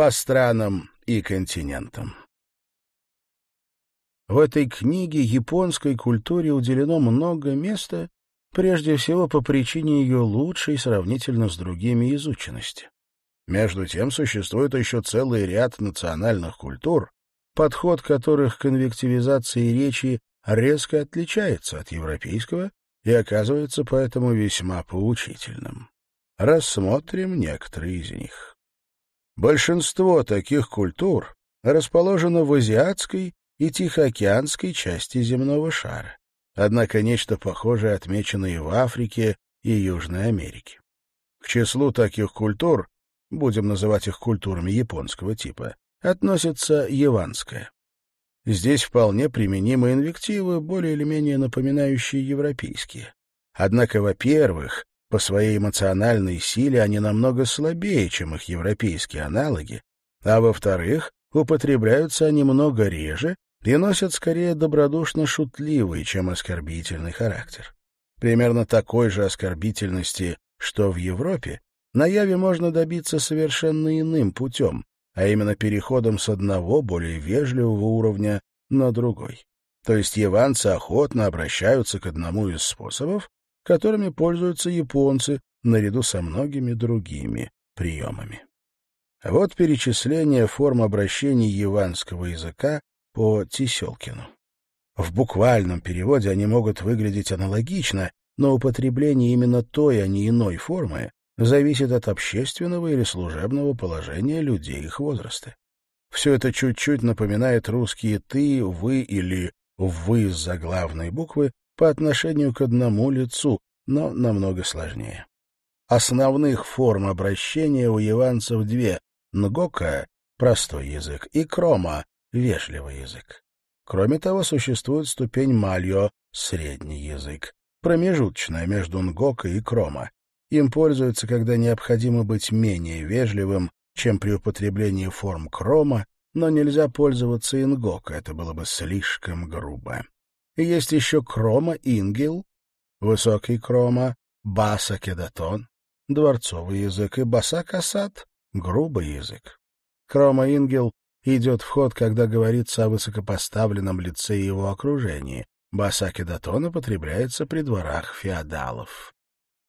по странам и континентам. В этой книге японской культуре уделено много места, прежде всего по причине ее лучшей сравнительно с другими изученности. Между тем существует еще целый ряд национальных культур, подход которых к конвективизации речи резко отличается от европейского и оказывается поэтому весьма поучительным. Рассмотрим некоторые из них. Большинство таких культур расположено в азиатской и тихоокеанской части земного шара. Однако нечто похожее отмечено и в Африке, и Южной Америке. К числу таких культур будем называть их культурами японского типа, относится яванская. Здесь вполне применимы инвективы, более или менее напоминающие европейские. Однако, во-первых, по своей эмоциональной силе они намного слабее, чем их европейские аналоги, а во-вторых, употребляются они много реже и носят скорее добродушно-шутливый, чем оскорбительный характер. Примерно такой же оскорбительности, что в Европе, на Яве можно добиться совершенно иным путем, а именно переходом с одного, более вежливого уровня на другой. То есть яванцы охотно обращаются к одному из способов, которыми пользуются японцы, наряду со многими другими приемами. Вот перечисление форм обращений яванского языка по Тиселкину. В буквальном переводе они могут выглядеть аналогично, но употребление именно той, а не иной формы зависит от общественного или служебного положения людей их возраста. Все это чуть-чуть напоминает русские «ты», «вы» или «вы» с заглавной буквы по отношению к одному лицу, но намного сложнее. Основных форм обращения у яванцев две — нгока — простой язык, и крома — вежливый язык. Кроме того, существует ступень мальо — средний язык, промежуточная между нгока и крома. Им пользуются, когда необходимо быть менее вежливым, чем при употреблении форм крома, но нельзя пользоваться ингока, это было бы слишком грубо. И есть еще крома-ингел, высокий крома, баса-кедатон, дворцовый язык и баса-касат, грубый язык. Крома-ингел идет в ход, когда говорится о высокопоставленном лице его окружении. Баса-кедатон употребляется при дворах феодалов.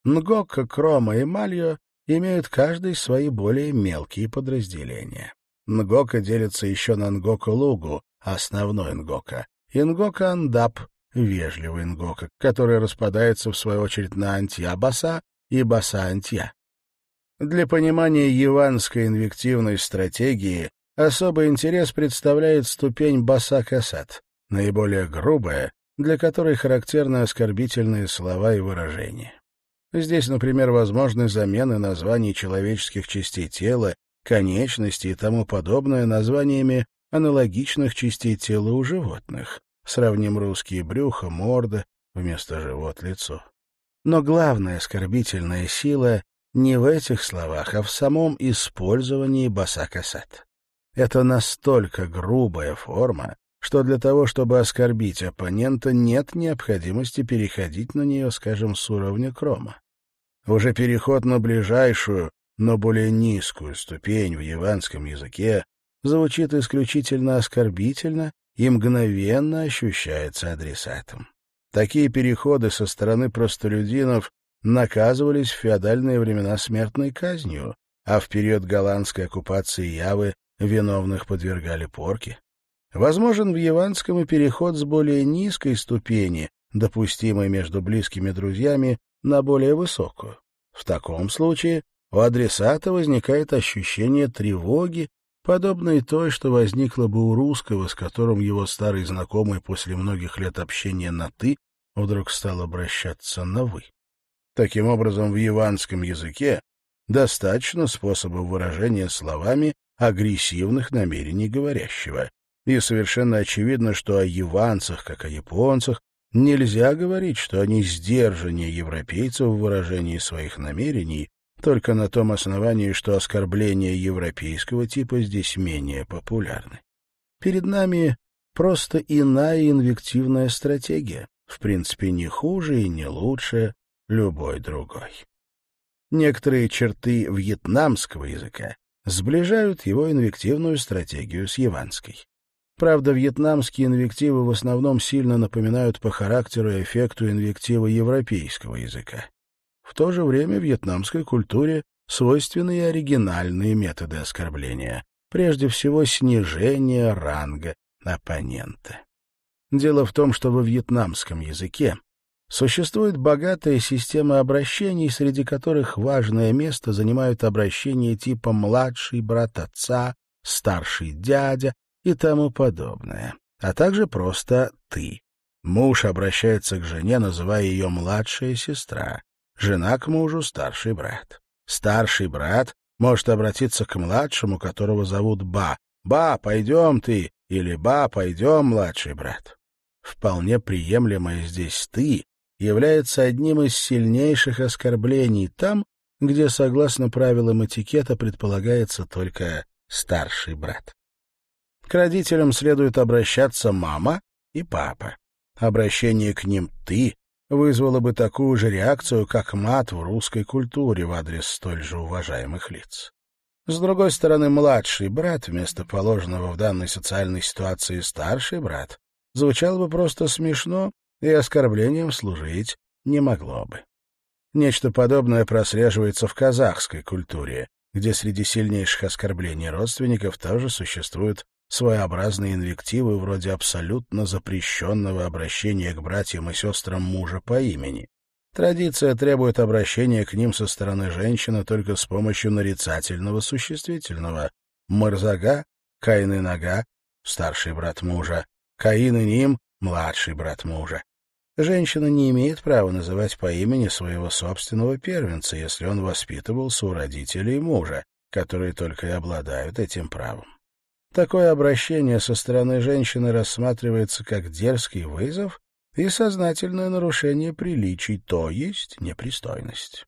Нгока, Крома и Мальо имеют каждый свои более мелкие подразделения. Нгока делится еще на Нгока-Лугу, основной Нгока, и Нгока-Андап, вежливый Нгока, который распадается в свою очередь на Антья-Баса и Баса-Антья. Для понимания яванской инвективной стратегии особый интерес представляет ступень Баса-Касат, наиболее грубая, для которой характерны оскорбительные слова и выражения. Здесь, например, возможны замены названий человеческих частей тела, конечностей и тому подобное названиями аналогичных частей тела у животных. Сравним русские брюхо, морда, вместо живот — лицо. Но главная оскорбительная сила не в этих словах, а в самом использовании басакасат. Это настолько грубая форма, что для того, чтобы оскорбить оппонента, нет необходимости переходить на нее, скажем, с уровня крома. Уже переход на ближайшую, но более низкую ступень в яванском языке звучит исключительно оскорбительно и мгновенно ощущается адресатом. Такие переходы со стороны простолюдинов наказывались в феодальные времена смертной казнью, а в период голландской оккупации Явы виновных подвергали порке. Возможен в Яванском и переход с более низкой ступени, допустимой между близкими друзьями, на более высокую. В таком случае у адресата возникает ощущение тревоги, подобной той, что возникло бы у русского, с которым его старый знакомый после многих лет общения на «ты» вдруг стал обращаться на «вы». Таким образом, в яванском языке достаточно способов выражения словами агрессивных намерений говорящего. И совершенно очевидно, что о яванцах, как о японцах, нельзя говорить, что они сдержаннее европейцев в выражении своих намерений, только на том основании, что оскорбления европейского типа здесь менее популярны. Перед нами просто иная инвективная стратегия, в принципе, не хуже и не лучше любой другой. Некоторые черты вьетнамского языка сближают его инвективную стратегию с яванской. Правда, вьетнамские инвективы в основном сильно напоминают по характеру и эффекту инвектива европейского языка. В то же время вьетнамской культуре свойственны и оригинальные методы оскорбления, прежде всего снижение ранга оппонента. Дело в том, что во вьетнамском языке существует богатая система обращений, среди которых важное место занимают обращения типа «младший брат отца», «старший дядя» и тому подобное, а также просто «ты». Муж обращается к жене, называя ее «младшая сестра», жена к мужу — «старший брат». Старший брат может обратиться к младшему, которого зовут Ба. «Ба, пойдем ты!» или «Ба, пойдем, младший брат». Вполне приемлемое здесь «ты» является одним из сильнейших оскорблений там, где, согласно правилам этикета, предполагается только старший брат. К родителям следует обращаться мама и папа. Обращение к ним «ты» вызвало бы такую же реакцию, как мат в русской культуре в адрес столь же уважаемых лиц. С другой стороны, младший брат вместо положенного в данной социальной ситуации старший брат звучал бы просто смешно и оскорблением служить не могло бы. Нечто подобное прослеживается в казахской культуре, где среди сильнейших оскорблений родственников тоже существуют своеобразные инвективы вроде абсолютно запрещенного обращения к братьям и сестрам мужа по имени. Традиция требует обращения к ним со стороны женщины только с помощью нарицательного существительного. Марзага, Каин и Нага, старший брат мужа, Каин и Ним, младший брат мужа. Женщина не имеет права называть по имени своего собственного первенца, если он воспитывался у родителей мужа, которые только и обладают этим правом. Такое обращение со стороны женщины рассматривается как дерзкий вызов и сознательное нарушение приличий, то есть непристойность.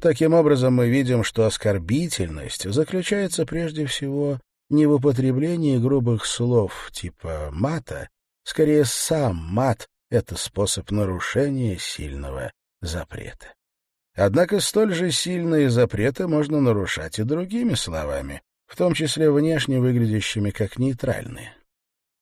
Таким образом, мы видим, что оскорбительность заключается прежде всего не в употреблении грубых слов типа «мата», скорее сам мат — это способ нарушения сильного запрета. Однако столь же сильные запреты можно нарушать и другими словами, в том числе внешне выглядящими как нейтральные.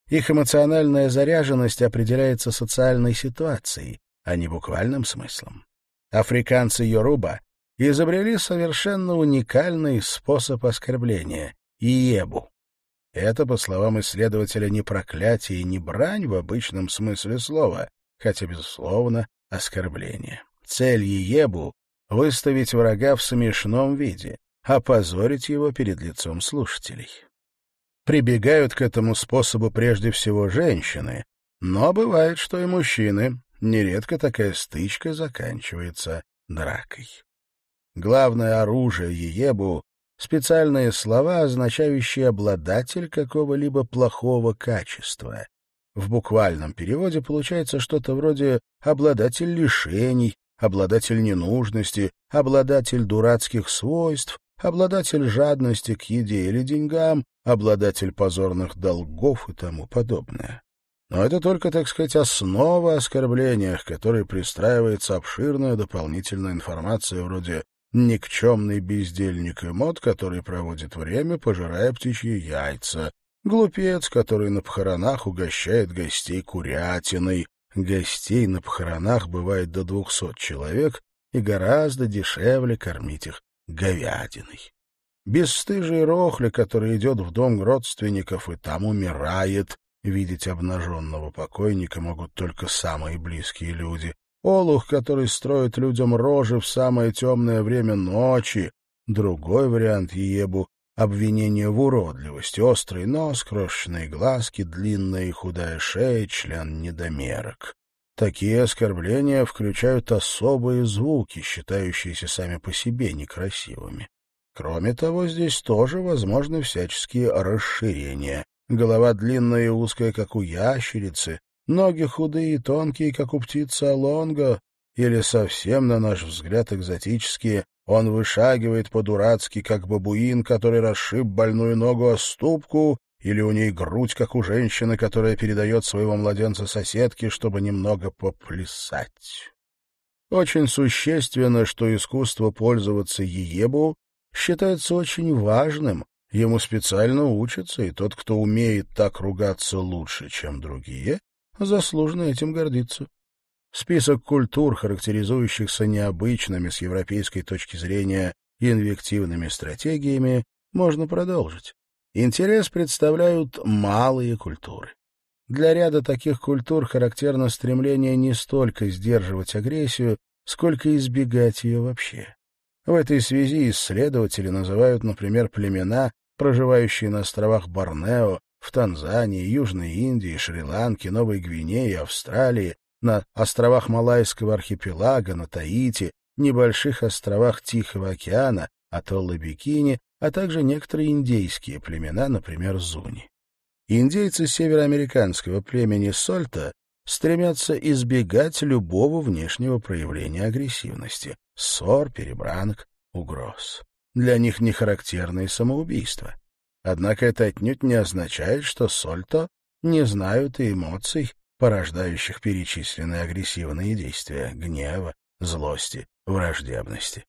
Их эмоциональная заряженность определяется социальной ситуацией, а не буквальным смыслом. Африканцы Йоруба изобрели совершенно уникальный способ оскорбления — иебу. Это, по словам исследователя, не проклятие и не брань в обычном смысле слова, хотя, безусловно, оскорбление. Цель иебу — выставить врага в смешном виде, опозорить его перед лицом слушателей. Прибегают к этому способу прежде всего женщины, но бывает, что и мужчины. Нередко такая стычка заканчивается дракой. Главное оружие Еебу — специальные слова, означающие обладатель какого-либо плохого качества. В буквальном переводе получается что-то вроде «обладатель лишений», «обладатель ненужности», «обладатель дурацких свойств», обладатель жадности к еде или деньгам, обладатель позорных долгов и тому подобное. Но это только, так сказать, основа оскорбления, к которой пристраивается обширная дополнительная информация вроде «никчемный бездельник и мод, который проводит время, пожирая птичьи яйца», «глупец, который на похоронах угощает гостей курятиной», «гостей на похоронах бывает до двухсот человек, и гораздо дешевле кормить их говядиной. Бесстыжий рохля, который идет в дом родственников и там умирает, видеть обнаженного покойника могут только самые близкие люди. Олух, который строит людям рожи в самое темное время ночи. Другой вариант Ебу — обвинение в уродливости, острый нос, крошечные глазки, длинная и худая шея, член недомерок. Такие оскорбления включают особые звуки, считающиеся сами по себе некрасивыми. Кроме того, здесь тоже возможны всяческие расширения. Голова длинная и узкая, как у ящерицы, ноги худые и тонкие, как у птицы алонга, или совсем, на наш взгляд, экзотические, он вышагивает по-дурацки, как бабуин, который расшиб больную ногу о ступку, или у ней грудь, как у женщины, которая передает своего младенца соседке, чтобы немного поплясать. Очень существенно, что искусство пользоваться Еебу считается очень важным Ему специально учатся, и тот, кто умеет так ругаться лучше, чем другие, заслуженно этим гордится. Список культур, характеризующихся необычными с европейской точки зрения инвективными стратегиями, можно продолжить. Интерес представляют малые культуры. Для ряда таких культур характерно стремление не столько сдерживать агрессию, сколько избегать ее вообще. В этой связи исследователи называют, например, племена, проживающие на островах Борнео, в Танзании, Южной Индии, Шри-Ланке, Новой Гвинее, Австралии, на островах Малайского архипелага, на Таити, небольших островах Тихого океана, атоллы Бикини, а также некоторые индейские племена, например, Зуни. Индейцы североамериканского племени Сольта стремятся избегать любого внешнего проявления агрессивности, ссор, перебранок, угроз. Для них не характерны самоубийства. Однако это отнюдь не означает, что Сольто не знают и эмоций, порождающих перечисленные агрессивные действия гнева, злости, враждебности.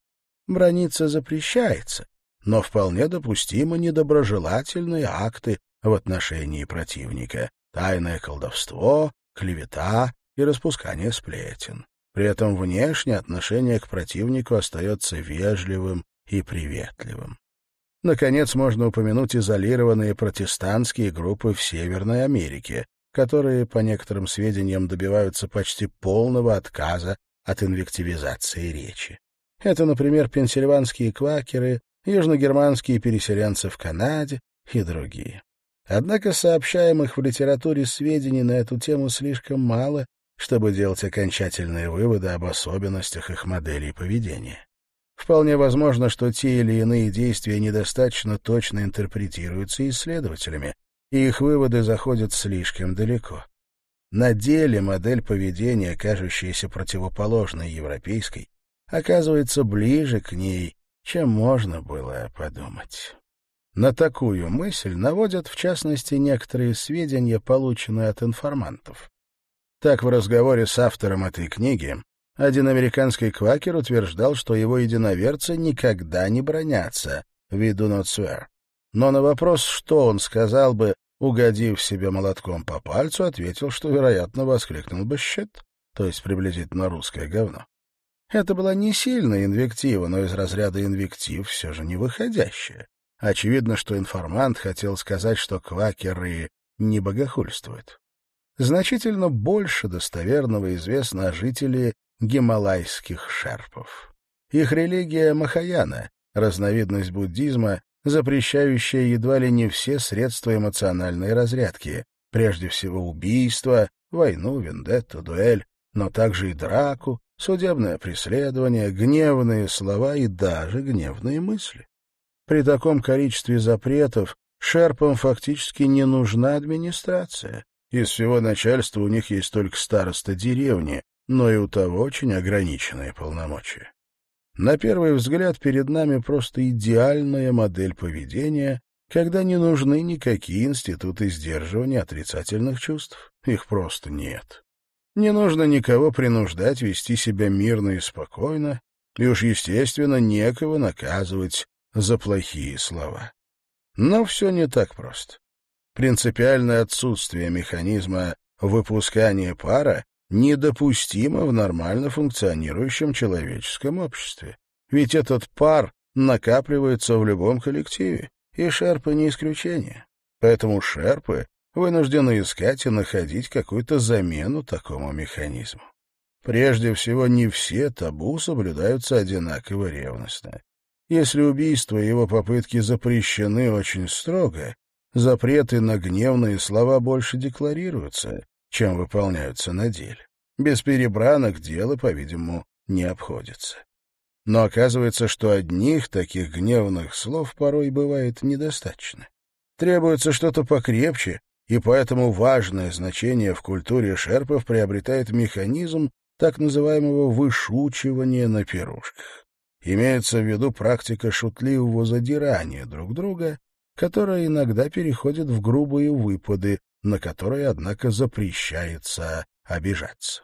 Брониться запрещается, но вполне допустимы недоброжелательные акты в отношении противника, тайное колдовство, клевета и распускание сплетен. При этом внешнее отношение к противнику остается вежливым и приветливым. Наконец, можно упомянуть изолированные протестантские группы в Северной Америке, которые, по некоторым сведениям, добиваются почти полного отказа от инвективизации речи. Это, например, пенсильванские квакеры, южногерманские переселенцы в Канаде и другие. Однако сообщаемых в литературе сведений на эту тему слишком мало, чтобы делать окончательные выводы об особенностях их моделей поведения. Вполне возможно, что те или иные действия недостаточно точно интерпретируются исследователями, и их выводы заходят слишком далеко. На деле модель поведения, кажущаяся противоположной европейской, оказывается ближе к ней, чем можно было подумать. На такую мысль наводят, в частности, некоторые сведения, полученные от информантов. Так, в разговоре с автором этой книги один американский квакер утверждал, что его единоверцы никогда не бронятся, we do not. Но на вопрос, что он сказал бы, угодив себе молотком по пальцу, ответил, что, вероятно, воскликнул бы «щит», то есть приблизительно русское говно. Это была не сильная инвектива, но из разряда инвектив все же не выходящая. Очевидно, что информант хотел сказать, что квакеры не богохульствуют. Значительно больше достоверного известно о жителе гималайских шерпов. Их религия Махаяна, разновидность буддизма, запрещающая едва ли не все средства эмоциональной разрядки, прежде всего убийство, войну, вендетту, дуэль, но также и драку, судебное преследование, гневные слова и даже гневные мысли. При таком количестве запретов шерпам фактически не нужна администрация. Из всего начальства у них есть только староста деревни, но и у того очень ограниченные полномочия. На первый взгляд перед нами просто идеальная модель поведения, когда не нужны никакие институты сдерживания отрицательных чувств. Их просто нет. Не нужно никого принуждать вести себя мирно и спокойно, и уж, естественно, некого наказывать за плохие слова. Но все не так просто. Принципиальное отсутствие механизма выпускания пара недопустимо в нормально функционирующем человеческом обществе. Ведь этот пар накапливается в любом коллективе, и шерпы не исключение. Поэтому шерпы вынуждены искать и находить какую-то замену такому механизму. Прежде всего, не все табу соблюдаются одинаково ревностно. Если убийство и его попытки запрещены очень строго, запреты на гневные слова больше декларируются, чем выполняются на деле. Без перебранок дело, по-видимому, не обходится. Но оказывается, что одних таких гневных слов порой бывает недостаточно. Требуется что-то покрепче, и поэтому важное значение в культуре шерпов приобретает механизм так называемого вышучивания на пирушках. Имеется в виду практика шутливого задирания друг друга, которая иногда переходит в грубые выпады, на которые, однако, запрещается обижаться.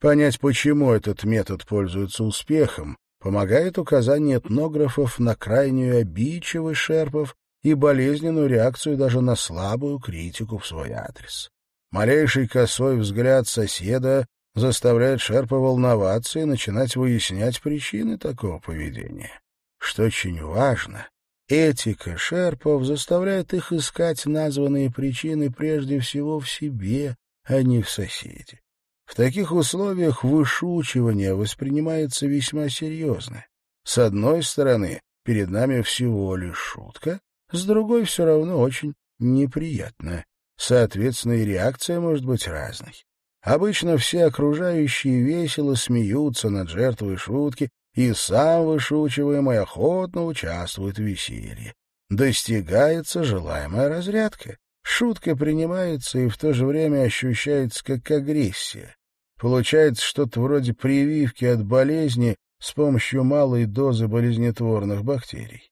Понять, почему этот метод пользуется успехом, помогает указание этнографов на крайнюю обидчивость шерпов и болезненную реакцию даже на слабую критику в свой адрес. Малейший косой взгляд соседа заставляет Шерпа волноваться и начинать выяснять причины такого поведения. Что очень важно, этика Шерпов заставляет их искать названные причины прежде всего в себе, а не в соседе. В таких условиях вышучивание воспринимается весьма серьезно. С одной стороны, перед нами всего лишь шутка, с другой все равно очень неприятно. Соответственно, и реакция может быть разной. Обычно все окружающие весело смеются над жертвой шутки, и сам вышучиваемый охотно участвует в веселье. Достигается желаемая разрядка. Шутка принимается и в то же время ощущается как агрессия. Получается что-то вроде прививки от болезни с помощью малой дозы болезнетворных бактерий.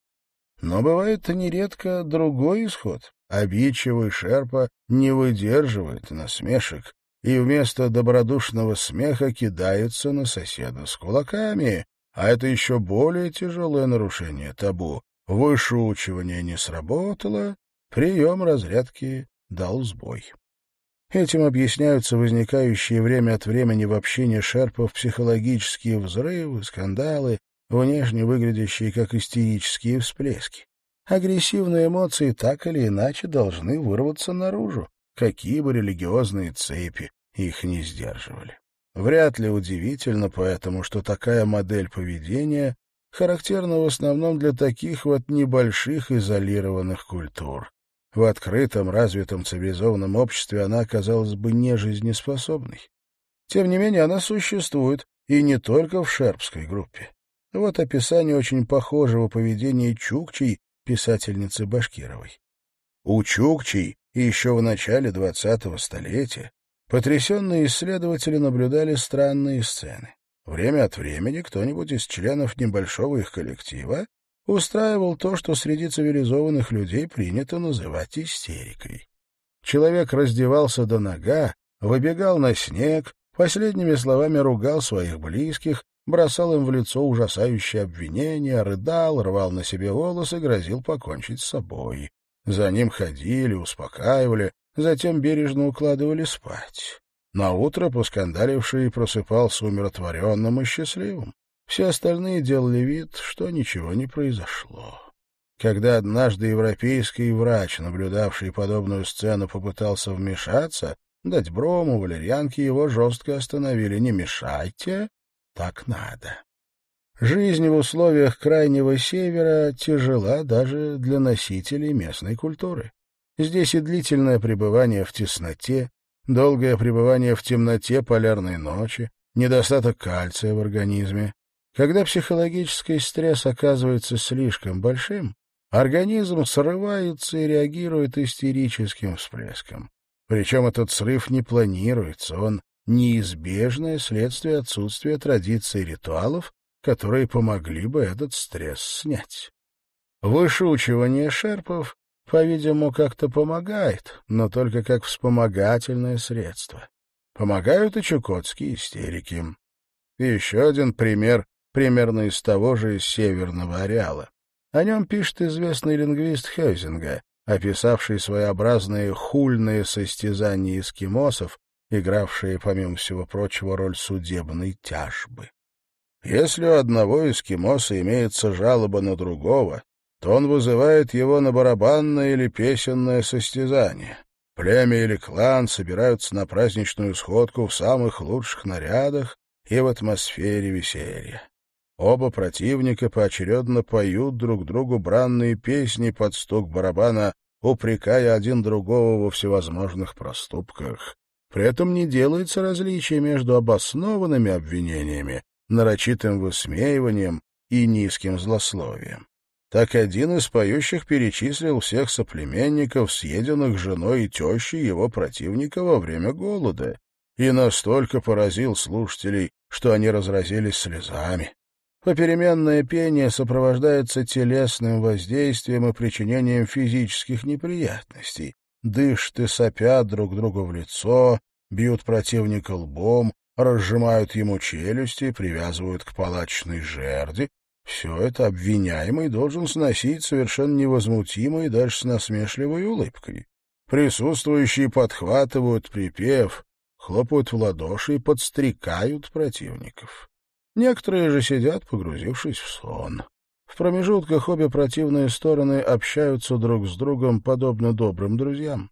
Но бывает нередко другой исход. Обидчивый шерпа не выдерживает насмешек и вместо добродушного смеха кидается на соседа с кулаками, а это еще более тяжелое нарушение табу. Вышучивание не сработало, Прием разрядки дал сбой. Этим объясняются возникающие время от времени в общении шерпов психологические взрывы, скандалы, внешне выглядящие как истерические всплески. Агрессивные эмоции так или иначе должны вырваться наружу, какие бы религиозные цепи их не сдерживали. Вряд ли удивительно поэтому, что такая модель поведения характерна в основном для таких вот небольших изолированных культур. В открытом, развитом цивилизованном обществе она оказалась бы нежизнеспособной. Тем не менее, она существует, и не только в шерпской группе. Вот описание очень похожего поведения Чукчей, писательницы Башкировой. У Чукчей еще в начале двадцатого столетия потрясенные исследователи наблюдали странные сцены. Время от времени кто-нибудь из членов небольшого их коллектива устраивал то, что среди цивилизованных людей принято называть истерикой. Человек раздевался до нога, выбегал на снег, последними словами ругал своих близких, бросал им в лицо ужасающие обвинения, рыдал, рвал на себе волосы, грозил покончить с собой. За ним ходили, успокаивали, затем бережно укладывали спать. Наутро поскандаливший просыпался умиротворенным и счастливым. Все остальные делали вид, что ничего не произошло. Когда однажды европейский врач, наблюдавший подобную сцену, попытался вмешаться, дать брому, валерьянке его жестко остановили. «Не мешайте, так надо». Жизнь в условиях Крайнего Севера тяжела даже для носителей местной культуры. Здесь и длительное пребывание в тесноте, долгое пребывание в темноте полярной ночи, недостаток кальция в организме, когда психологический стресс оказывается слишком большим, организм срывается и реагирует истерическим всплеском. Причем этот срыв не планируется, он неизбежное следствие отсутствия традиций и ритуалов, которые помогли бы этот стресс снять. Вышучивание шерпов, по-видимому, как-то помогает, но только как вспомогательное средство. Помогают и чукотские истерики. И еще один пример примерно из того же северного ареала. О нем пишет известный лингвист Хейзинга, описавший своеобразные хульные состязания эскимосов, игравшие, помимо всего прочего, роль судебной тяжбы. Если у одного эскимоса имеется жалоба на другого, то он вызывает его на барабанное или песенное состязание. Племя или клан собираются на праздничную сходку в самых лучших нарядах и в атмосфере веселья. Оба противника поочередно поют друг другу бранные песни под стук барабана, упрекая один другого во всевозможных проступках. При этом не делается различия между обоснованными обвинениями, нарочитым высмеиванием и низким злословием. Так один из поющих перечислил всех соплеменников, съеденных женой и тещей его противника во время голода, и настолько поразил слушателей, что они разразились слезами. Попеременное пение сопровождается телесным воздействием и причинением физических неприятностей. Дышат и сопят друг другу в лицо, бьют противника лбом, разжимают ему челюсти, привязывают к палачной жерди, Все это обвиняемый должен сносить совершенно невозмутимо и даже с насмешливой улыбкой. Присутствующие подхватывают припев, хлопают в ладоши и подстрекают противников. Некоторые же сидят, погрузившись в сон. В промежутках обе противные стороны общаются друг с другом, подобно добрым друзьям.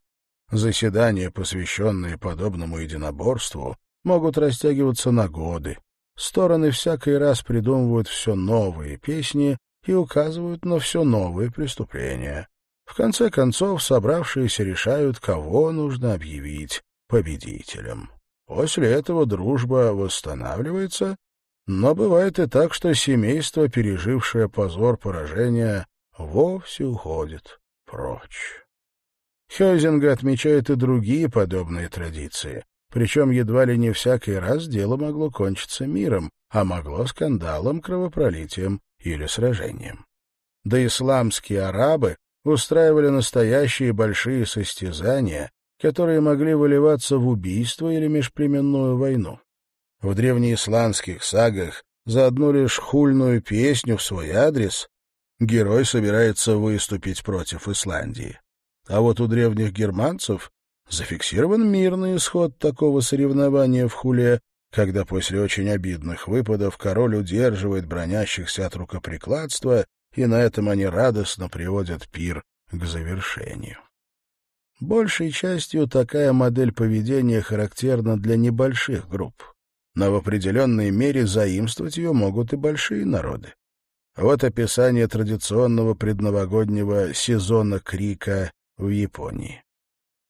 Заседания, посвященные подобному единоборству, могут растягиваться на годы. Стороны всякий раз придумывают все новые песни и указывают на все новые преступления. В конце концов, собравшиеся решают, кого нужно объявить победителем. После этого дружба восстанавливается, но бывает и так, что семейство, пережившее позор поражения, вовсе уходит прочь. Хёйзинга отмечает и другие подобные традиции, причем едва ли не всякий раз дело могло кончиться миром, а могло скандалом, кровопролитием или сражением. Да исламские арабы устраивали настоящие большие состязания, которые могли выливаться в убийство или межплеменную войну. В древнеисландских сагах за одну лишь хульную песню в свой адрес герой собирается выступить против Исландии. А вот у древних германцев зафиксирован мирный исход такого соревнования в хуле, когда после очень обидных выпадов король удерживает бронящихся от рукоприкладства, и на этом они радостно приводят пир к завершению. Большей частью такая модель поведения характерна для небольших групп, но в определенной мере заимствовать ее могут и большие народы. Вот описание традиционного предновогоднего сезона крика в Японии.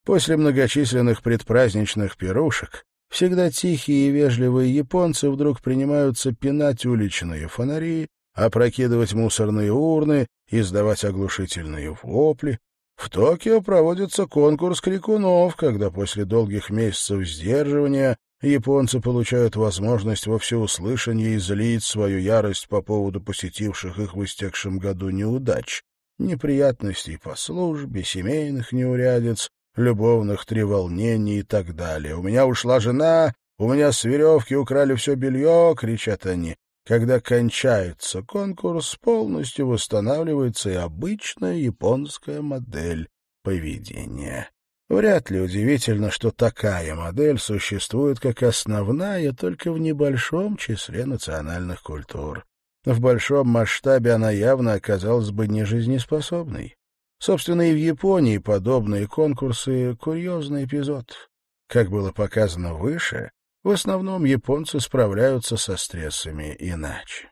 После многочисленных предпраздничных пирушек всегда тихие и вежливые японцы вдруг принимаются пинать уличные фонари, опрокидывать мусорные урны, издавать оглушительные вопли, в Токио проводится конкурс крикунов, когда после долгих месяцев сдерживания японцы получают возможность во всеуслышание излить свою ярость по поводу посетивших их в истекшем году неудач, неприятностей по службе, семейных неурядиц, любовных треволнений и так далее. «У меня ушла жена, у меня с веревки украли все белье», — кричат они. Когда кончается конкурс, полностью восстанавливается и обычная японская модель поведения. Вряд ли удивительно, что такая модель существует как основная только в небольшом числе национальных культур. В большом масштабе она явно оказалась бы нежизнеспособной. Собственно, и в Японии подобные конкурсы — курьезный эпизод. Как было показано выше, в основном японцы справляются со стрессами иначе.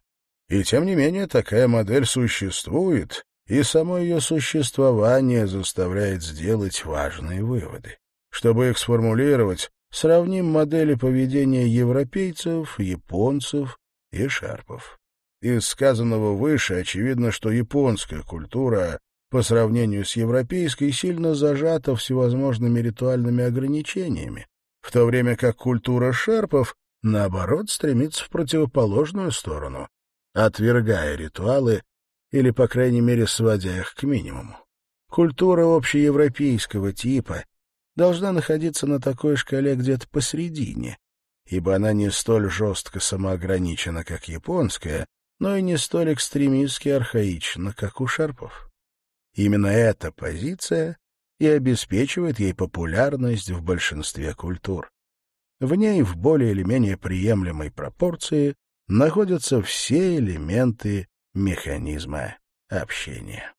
И тем не менее такая модель существует, и само ее существование заставляет сделать важные выводы. Чтобы их сформулировать, сравним модели поведения европейцев, японцев и шерпов. Из сказанного выше очевидно, что японская культура по сравнению с европейской сильно зажата всевозможными ритуальными ограничениями, в то время как культура шерпов, наоборот, стремится в противоположную сторону, отвергая ритуалы или, по крайней мере, сводя их к минимуму. Культура общеевропейского типа должна находиться на такой шкале где-то посередине, ибо она не столь жестко самоограничена, как японская, но и не столь экстремистски архаична, как у шерпов. Именно эта позиция и обеспечивает ей популярность в большинстве культур. В ней в более или менее приемлемой пропорции находятся все элементы механизма общения.